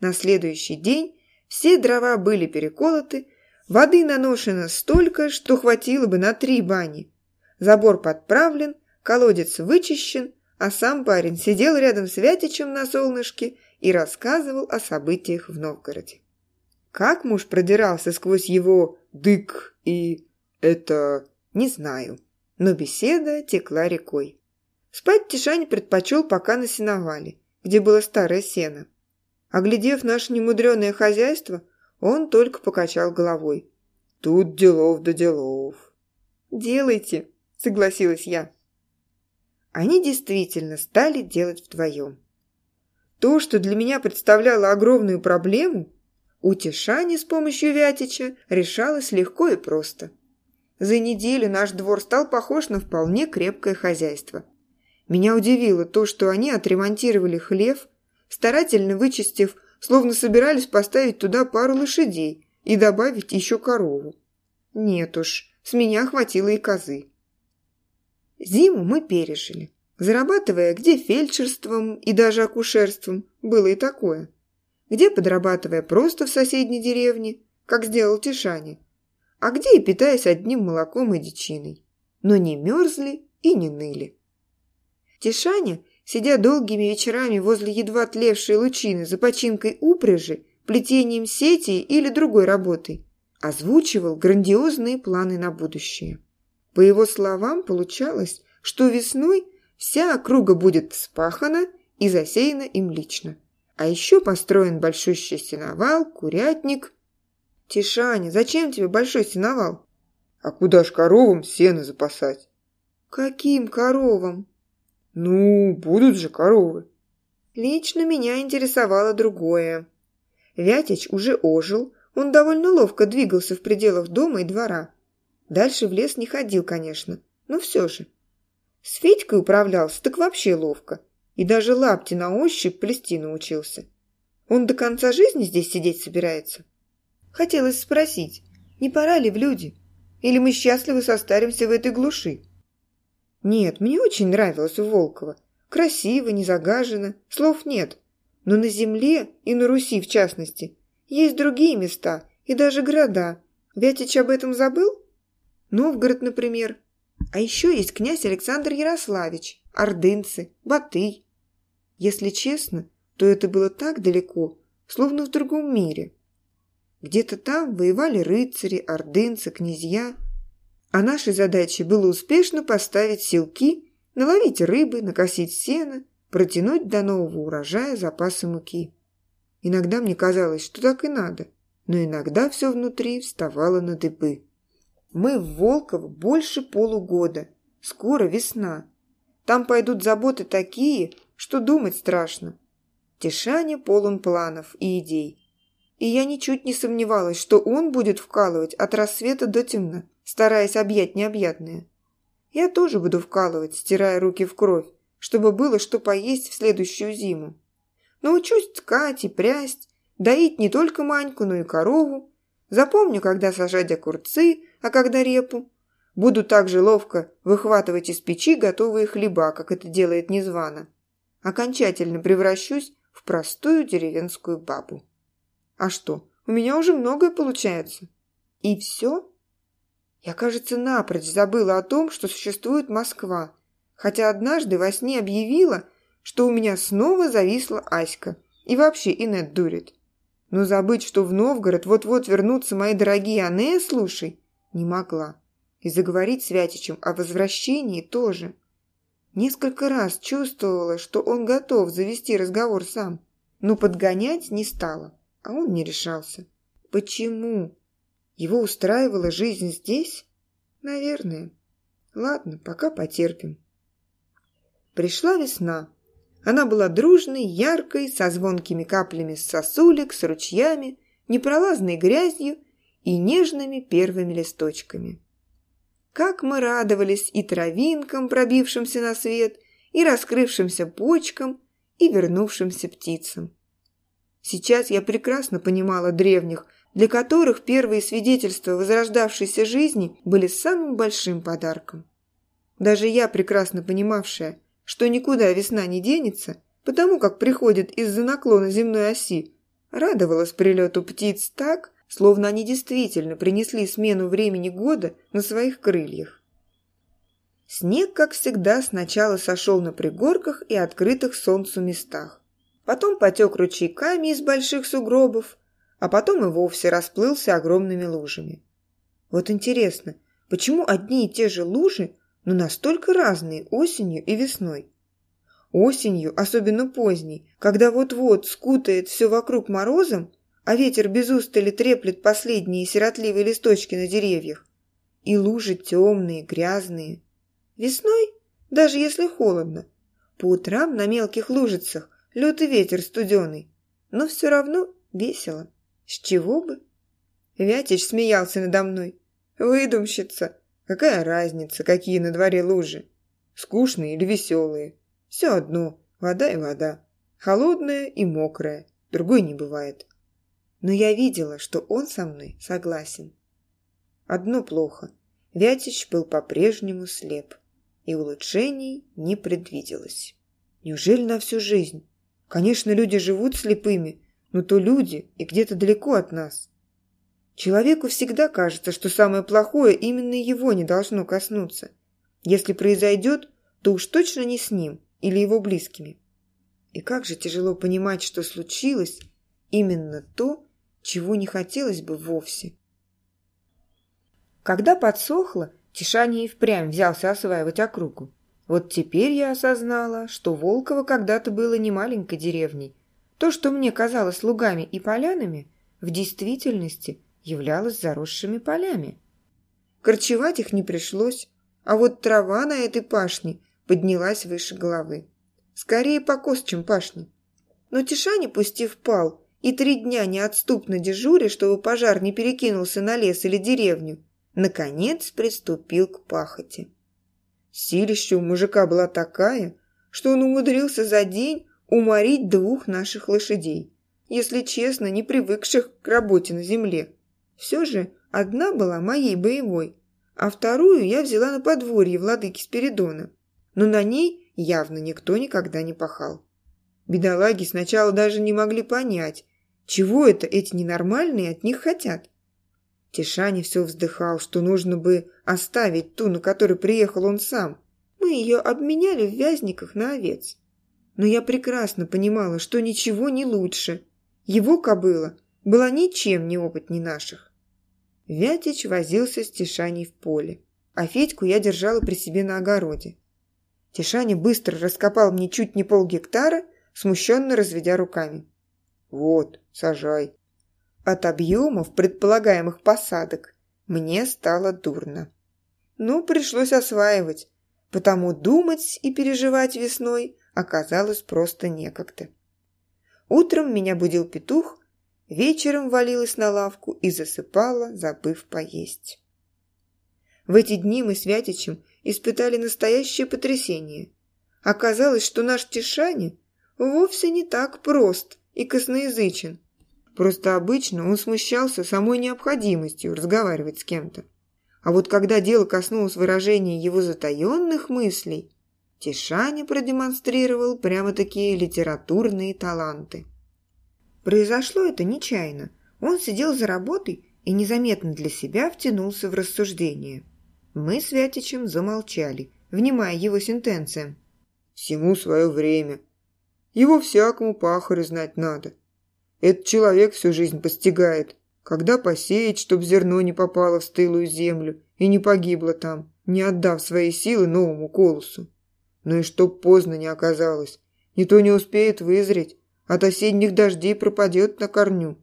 На следующий день все дрова были переколоты, воды наношено столько, что хватило бы на три бани. Забор подправлен, колодец вычищен, а сам парень сидел рядом с Вятичем на солнышке и рассказывал о событиях в Новгороде. Как муж продирался сквозь его «дык» и «это...» не знаю, но беседа текла рекой. Спать Тишань предпочел пока на сеновале, где было старое сено. Оглядев наше немудреное хозяйство, он только покачал головой. «Тут делов да делов». «Делайте», — согласилась я. Они действительно стали делать вдвоем. То, что для меня представляло огромную проблему, у Тишани с помощью Вятича решалось легко и просто. За неделю наш двор стал похож на вполне крепкое хозяйство. Меня удивило то, что они отремонтировали хлев, старательно вычистив, словно собирались поставить туда пару лошадей и добавить еще корову. Нет уж, с меня хватило и козы. Зиму мы пережили, зарабатывая где фельдшерством и даже акушерством, было и такое, где подрабатывая просто в соседней деревне, как сделал Тишани, а где и питаясь одним молоком и дичиной, но не мерзли и не ныли. Тишаня сидя долгими вечерами возле едва тлевшей лучины за починкой упряжи, плетением сети или другой работой, озвучивал грандиозные планы на будущее. По его словам, получалось, что весной вся округа будет спахана и засеяна им лично. А еще построен большущий сеновал, курятник. Тишаня, зачем тебе большой сеновал? А куда ж коровам сено запасать? Каким коровам? Ну, будут же коровы. Лично меня интересовало другое. Вятич уже ожил, он довольно ловко двигался в пределах дома и двора. Дальше в лес не ходил, конечно, но все же. С Федькой управлялся так вообще ловко. И даже лапти на ощупь плести научился. Он до конца жизни здесь сидеть собирается? Хотелось спросить, не пора ли в люди? Или мы счастливо состаримся в этой глуши? Нет, мне очень нравилось у Волкова. Красиво, не загажено, слов нет. Но на земле, и на Руси в частности, есть другие места и даже города. Вятич об этом забыл? Новгород, например. А еще есть князь Александр Ярославич, ордынцы, Батый. Если честно, то это было так далеко, словно в другом мире. Где-то там воевали рыцари, ордынцы, князья. А нашей задачей было успешно поставить силки, наловить рыбы, накосить сено, протянуть до нового урожая запасы муки. Иногда мне казалось, что так и надо, но иногда все внутри вставало на дыбы. Мы в Волково больше полугода. Скоро весна. Там пойдут заботы такие, что думать страшно. Тишане полон планов и идей. И я ничуть не сомневалась, что он будет вкалывать от рассвета до темна, стараясь объять необъятное. Я тоже буду вкалывать, стирая руки в кровь, чтобы было что поесть в следующую зиму. Научусь ткать и прясть, доить не только Маньку, но и корову. Запомню, когда сажать огурцы, а когда репу. Буду также ловко выхватывать из печи готовые хлеба, как это делает Незвана. Окончательно превращусь в простую деревенскую бабу. А что, у меня уже многое получается. И все? Я, кажется, напрочь забыла о том, что существует Москва, хотя однажды во сне объявила, что у меня снова зависла Аська. И вообще Инет дурит. Но забыть, что в Новгород вот-вот вернутся мои дорогие Анея, слушай, не могла. И заговорить с Вятичем о возвращении тоже. Несколько раз чувствовала, что он готов завести разговор сам. Но подгонять не стала, а он не решался. Почему? Его устраивала жизнь здесь? Наверное. Ладно, пока потерпим. Пришла весна. Она была дружной, яркой, со звонкими каплями с сосулек, с ручьями, непролазной грязью и нежными первыми листочками. Как мы радовались и травинкам, пробившимся на свет, и раскрывшимся почкам, и вернувшимся птицам. Сейчас я прекрасно понимала древних, для которых первые свидетельства возрождавшейся жизни были самым большим подарком. Даже я, прекрасно понимавшая, что никуда весна не денется, потому как приходит из-за наклона земной оси, радовалась прилету птиц так, словно они действительно принесли смену времени года на своих крыльях. Снег, как всегда, сначала сошел на пригорках и открытых солнцу местах. Потом потек ручейками из больших сугробов, а потом и вовсе расплылся огромными лужами. Вот интересно, почему одни и те же лужи но настолько разные осенью и весной. Осенью, особенно поздней, когда вот-вот скутает все вокруг морозом, а ветер без устали треплет последние сиротливые листочки на деревьях, и лужи темные, грязные. Весной, даже если холодно, по утрам на мелких лужицах лед и ветер студеный, но все равно весело. С чего бы? Вятич смеялся надо мной. Выдумщица, Какая разница, какие на дворе лужи? Скучные или веселые? Все одно, вода и вода. Холодная и мокрая, другой не бывает. Но я видела, что он со мной согласен. Одно плохо. Вятич был по-прежнему слеп, и улучшений не предвиделось. Неужели на всю жизнь? Конечно, люди живут слепыми, но то люди и где-то далеко от нас. Человеку всегда кажется, что самое плохое именно его не должно коснуться. Если произойдет, то уж точно не с ним или его близкими. И как же тяжело понимать, что случилось именно то, чего не хотелось бы вовсе. Когда подсохло, Тишаня и впрямь взялся осваивать округу. Вот теперь я осознала, что Волково когда-то было не маленькой деревней. То, что мне казалось лугами и полянами, в действительности являлось заросшими полями. Корчевать их не пришлось, а вот трава на этой пашне поднялась выше головы. Скорее покос, чем пашня. Но Тишаня, пустив пал, и три дня неотступно дежуря, чтобы пожар не перекинулся на лес или деревню, наконец приступил к пахоте. Силища у мужика была такая, что он умудрился за день уморить двух наших лошадей, если честно, не привыкших к работе на земле. Все же одна была моей боевой, а вторую я взяла на подворье владыки Спиридона, но на ней явно никто никогда не пахал. Бедолаги сначала даже не могли понять, чего это эти ненормальные от них хотят. Тишани все вздыхал, что нужно бы оставить ту, на которой приехал он сам. Мы ее обменяли в вязниках на овец. Но я прекрасно понимала, что ничего не лучше. Его кобыла была ничем не опытней наших. Вятич возился с Тишаней в поле, а Федьку я держала при себе на огороде. Тишаня быстро раскопал мне чуть не полгектара, смущенно разведя руками. «Вот, сажай». От объемов предполагаемых посадок мне стало дурно. Ну, пришлось осваивать, потому думать и переживать весной оказалось просто некогда. Утром меня будил петух, вечером валилась на лавку и засыпала, забыв поесть. В эти дни мы с Вятичем испытали настоящее потрясение. Оказалось, что наш Тишаня вовсе не так прост и косноязычен. Просто обычно он смущался самой необходимостью разговаривать с кем-то. А вот когда дело коснулось выражения его затаенных мыслей, Тишаня продемонстрировал прямо такие литературные таланты. Произошло это нечаянно. Он сидел за работой и незаметно для себя втянулся в рассуждение. Мы с Вятичем замолчали, внимая его сентенциям. «Всему свое время», его всякому пахарю знать надо. Этот человек всю жизнь постигает, когда посеять, чтоб зерно не попало в стылую землю и не погибло там, не отдав свои силы новому колосу. Ну и чтоб поздно не оказалось, не не успеет вызреть, от осенних дождей пропадет на корню.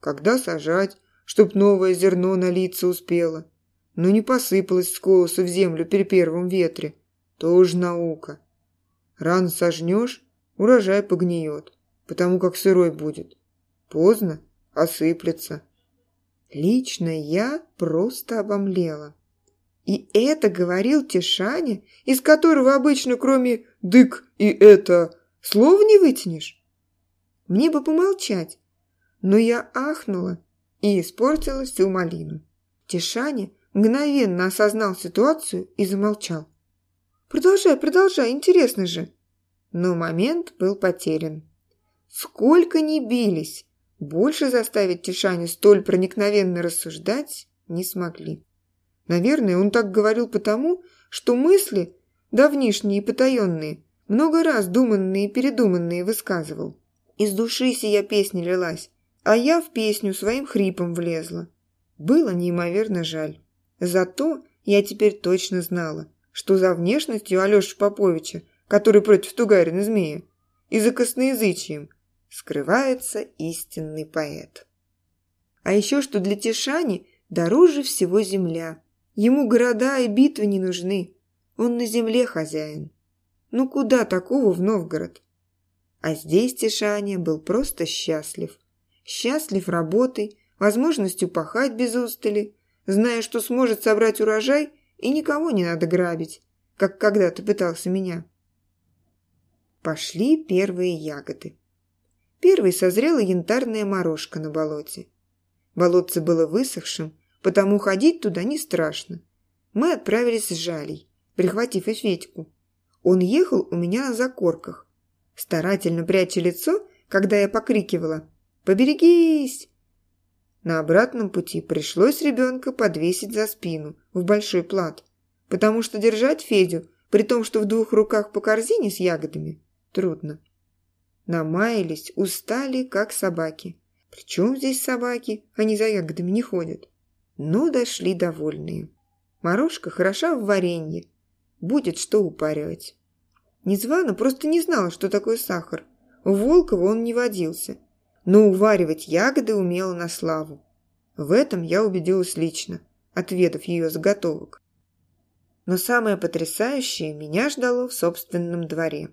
Когда сажать, чтоб новое зерно налиться успело, но не посыпалось с колоса в землю при первом ветре, тоже наука. Рано сожнешь, урожай погниет, потому как сырой будет. Поздно осыплется. Лично я просто обомлела. И это говорил Тишаня, из которого обычно кроме «дык» и «это» слов не вытянешь. Мне бы помолчать, но я ахнула и испортила всю малину. Тишаня мгновенно осознал ситуацию и замолчал. «Продолжай, продолжай, интересно же!» Но момент был потерян. Сколько ни бились, больше заставить Тишаню столь проникновенно рассуждать не смогли. Наверное, он так говорил потому, что мысли, давнишние и потаенные, много раз думанные и передуманные высказывал. Из души сия песня лилась, а я в песню своим хрипом влезла. Было неимоверно жаль. Зато я теперь точно знала, что за внешностью Алёши Поповича который против Тугарина змея, и за косноязычием скрывается истинный поэт. А еще что для Тишани дороже всего земля. Ему города и битвы не нужны. Он на земле хозяин. Ну куда такого в Новгород? А здесь Тишаня был просто счастлив. Счастлив работой, возможностью пахать без устали, зная, что сможет собрать урожай и никого не надо грабить, как когда-то пытался меня. Пошли первые ягоды. Первой созрела янтарная морожка на болоте. Болотце было высохшим, потому ходить туда не страшно. Мы отправились с Жалей, прихватив и Федьку. Он ехал у меня на закорках, старательно пряча лицо, когда я покрикивала «Поберегись!». На обратном пути пришлось ребенка подвесить за спину в большой плат, потому что держать Федю, при том, что в двух руках по корзине с ягодами, трудно. Намаялись, устали, как собаки. Причем здесь собаки? Они за ягодами не ходят. Ну, дошли довольные. Морожка хороша в варенье. Будет что упаривать. Незвано просто не знала, что такое сахар. У Волкова он не водился. Но уваривать ягоды умела на славу. В этом я убедилась лично, отведав ее заготовок. Но самое потрясающее меня ждало в собственном дворе.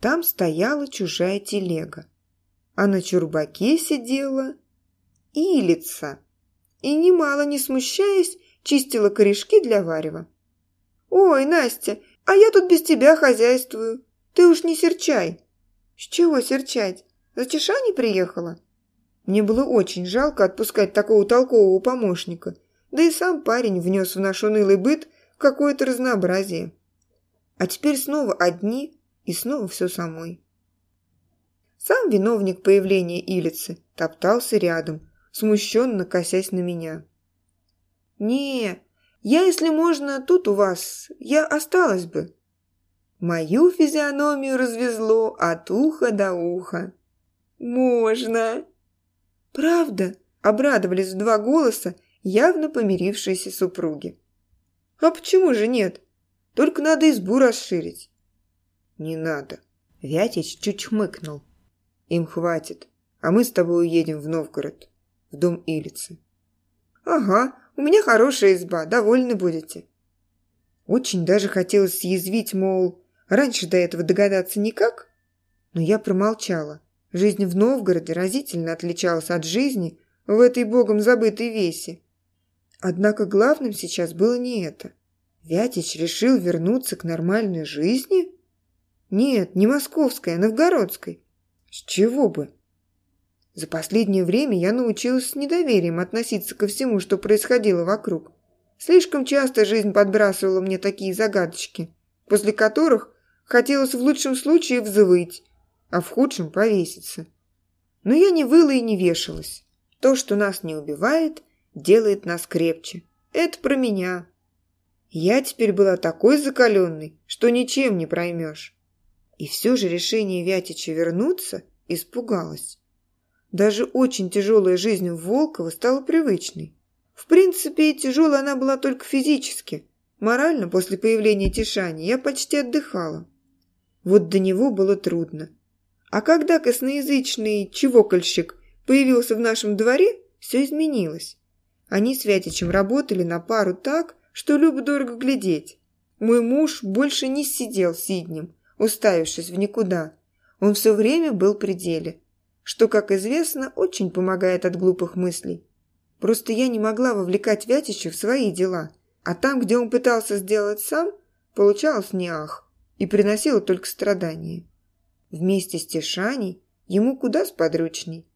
Там стояла чужая телега, а на чурбаке сидела Илица и, немало не смущаясь, чистила корешки для варева. «Ой, Настя, а я тут без тебя хозяйствую. Ты уж не серчай». «С чего серчать? За не приехала?» Мне было очень жалко отпускать такого толкового помощника, да и сам парень внес в наш унылый быт какое-то разнообразие. А теперь снова одни и снова все самой. Сам виновник появления Илицы топтался рядом, смущенно косясь на меня. «Не, я, если можно, тут у вас, я осталась бы». Мою физиономию развезло от уха до уха. «Можно!» «Правда?» – обрадовались два голоса явно помирившиеся супруги. «А почему же нет? Только надо избу расширить». «Не надо». Вятич чуть хмыкнул. «Им хватит, а мы с тобой уедем в Новгород, в дом Илицы». «Ага, у меня хорошая изба, довольны будете». Очень даже хотелось съязвить, мол, раньше до этого догадаться никак. Но я промолчала. Жизнь в Новгороде разительно отличалась от жизни в этой богом забытой весе. Однако главным сейчас было не это. Вятич решил вернуться к нормальной жизни? Нет, не московской, а новгородской. С чего бы? За последнее время я научилась с недоверием относиться ко всему, что происходило вокруг. Слишком часто жизнь подбрасывала мне такие загадочки, после которых хотелось в лучшем случае взвыть, а в худшем повеситься. Но я не выла и не вешалась. То, что нас не убивает, делает нас крепче. Это про меня. Я теперь была такой закаленной, что ничем не проймешь. И все же решение Вятича вернуться испугалась. Даже очень тяжелая жизнь в Волково стала привычной. В принципе, тяжелой она была только физически. Морально, после появления Тишани, я почти отдыхала. Вот до него было трудно. А когда косноязычный чевокольщик появился в нашем дворе, все изменилось. Они с Вятичем работали на пару так, что любо-дорого глядеть. Мой муж больше не сидел сиднем, уставившись в никуда. Он все время был при деле, что, как известно, очень помогает от глупых мыслей. Просто я не могла вовлекать Вятича в свои дела, а там, где он пытался сделать сам, получалось не ах и приносило только страдания. Вместе с Тишаней ему куда сподручней.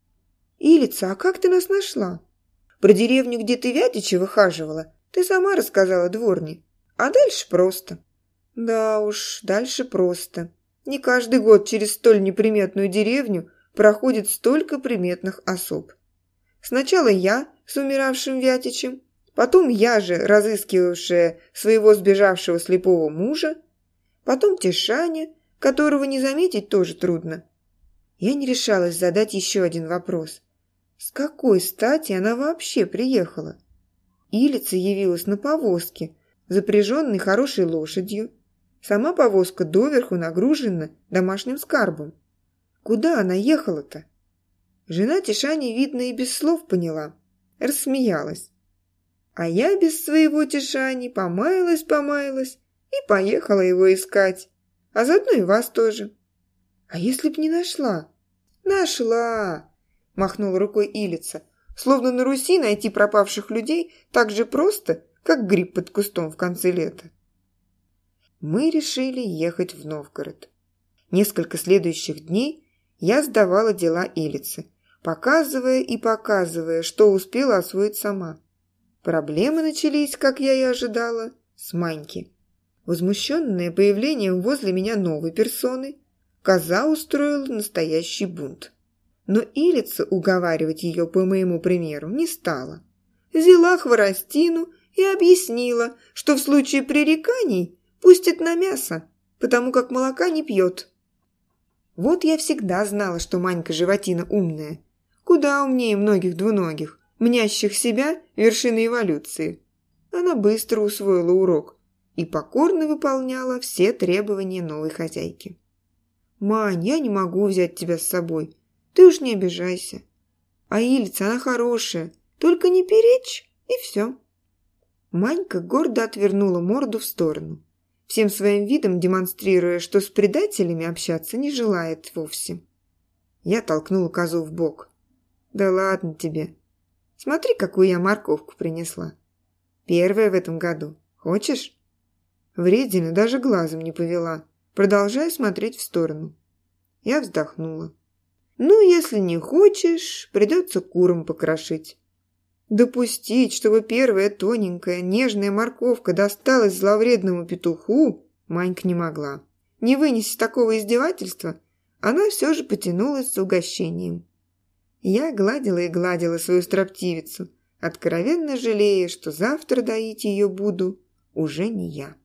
«Илица, а как ты нас нашла?» «Про деревню, где ты Вятича выхаживала, ты сама рассказала дворне. А дальше просто». «Да уж, дальше просто. Не каждый год через столь неприметную деревню проходит столько приметных особ. Сначала я с умиравшим Вятичем, потом я же, разыскивавшая своего сбежавшего слепого мужа, потом Тишаня, которого не заметить тоже трудно. Я не решалась задать еще один вопрос. С какой стати она вообще приехала? Илица явилась на повозке, запряженной хорошей лошадью. Сама повозка доверху нагружена домашним скарбом. Куда она ехала-то? Жена Тишани, видно, и без слов поняла. Рассмеялась. А я без своего Тишани помаялась-помаялась и поехала его искать а заодно и вас тоже. А если б не нашла? Нашла! Махнула рукой Илица. Словно на Руси найти пропавших людей так же просто, как гриб под кустом в конце лета. Мы решили ехать в Новгород. Несколько следующих дней я сдавала дела Илицы, показывая и показывая, что успела освоить сама. Проблемы начались, как я и ожидала, с Маньки. Возмущенная появлением возле меня новой персоны, коза устроила настоящий бунт. Но Илица уговаривать ее по моему примеру не стала. Взяла хворостину и объяснила, что в случае пререканий пустит на мясо, потому как молока не пьет. Вот я всегда знала, что Манька животина умная, куда умнее многих двуногих, мнящих себя вершиной эволюции. Она быстро усвоила урок и покорно выполняла все требования новой хозяйки. «Мань, я не могу взять тебя с собой. Ты уж не обижайся. А Ильца, она хорошая. Только не перечь, и все». Манька гордо отвернула морду в сторону, всем своим видом демонстрируя, что с предателями общаться не желает вовсе. Я толкнула козу в бок. «Да ладно тебе. Смотри, какую я морковку принесла. Первая в этом году. Хочешь?» Вредина даже глазом не повела, продолжая смотреть в сторону. Я вздохнула. «Ну, если не хочешь, придется куром покрошить». Допустить, чтобы первая тоненькая, нежная морковка досталась зловредному петуху, Манька не могла. Не вынеся такого издевательства, она все же потянулась с угощением. Я гладила и гладила свою строптивицу, откровенно жалея, что завтра доить ее буду уже не я.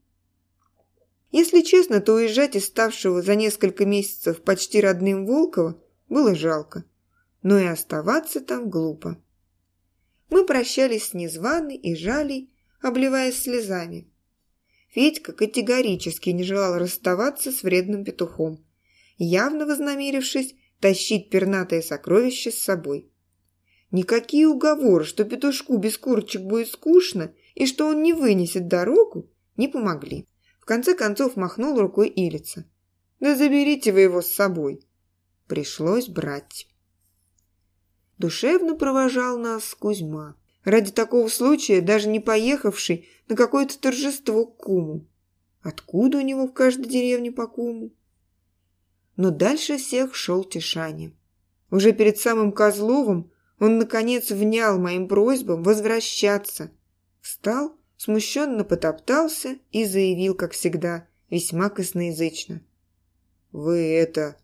Если честно, то уезжать из ставшего за несколько месяцев почти родным Волкова было жалко, но и оставаться там глупо. Мы прощались с Незваной и Жалей, обливаясь слезами. Федька категорически не желал расставаться с вредным петухом, явно вознамерившись тащить пернатое сокровище с собой. Никакие уговоры, что петушку без курочек будет скучно и что он не вынесет дорогу, не помогли. В конце концов махнул рукой Илица. «Да заберите вы его с собой». Пришлось брать. Душевно провожал нас Кузьма. Ради такого случая даже не поехавший на какое-то торжество к куму. Откуда у него в каждой деревне по куму? Но дальше всех шел Тишаня. Уже перед самым Козловым он, наконец, внял моим просьбам возвращаться. Встал, смущенно потоптался и заявил, как всегда, весьма косноязычно. «Вы это...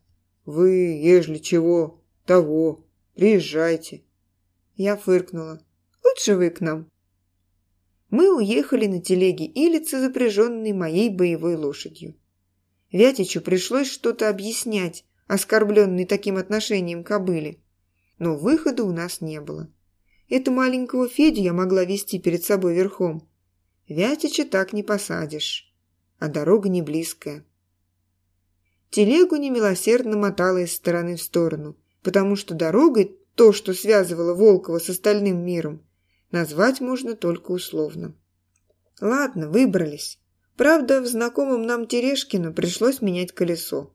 Вы, ежели чего, того, Приезжайте». Я фыркнула. «Лучше вы к нам». Мы уехали на телеге Илицы, запряженной моей боевой лошадью. Вятичу пришлось что-то объяснять, оскорбленный таким отношением кобыли. Но выхода у нас не было. Это маленького Федю я могла вести перед собой верхом. Вятича так не посадишь, а дорога не близкая. Телегу немилосердно мотала из стороны в сторону, потому что дорогой то, что связывало Волкова с остальным миром, назвать можно только условно. Ладно, выбрались. Правда, в знакомом нам Терешкину пришлось менять колесо.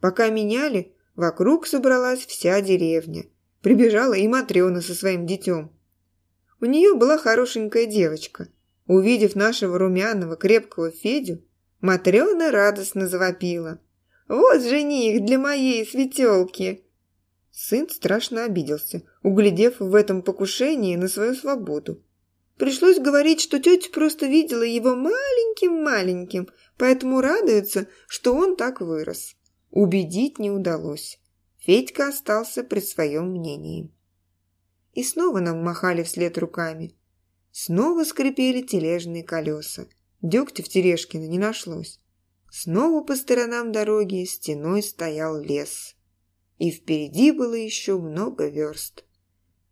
Пока меняли, вокруг собралась вся деревня. Прибежала и Матрена со своим детем. У нее была хорошенькая девочка. Увидев нашего румяного крепкого Федю, Матрена радостно завопила. «Вот жених для моей светелки!» Сын страшно обиделся, углядев в этом покушении на свою свободу. Пришлось говорить, что тетя просто видела его маленьким-маленьким, поэтому радуется, что он так вырос. Убедить не удалось. Федька остался при своем мнении. И снова нам махали вслед руками. Снова скрипели тележные колеса. Дегтя в Терешкино не нашлось. Снова по сторонам дороги стеной стоял лес и впереди было еще много верст.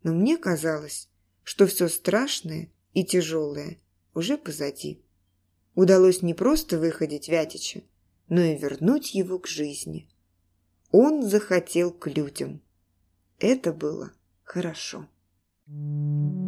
Но мне казалось, что все страшное и тяжелое уже позади. Удалось не просто выходить Вятича, но и вернуть его к жизни. Он захотел к людям. Это было хорошо. Thank you.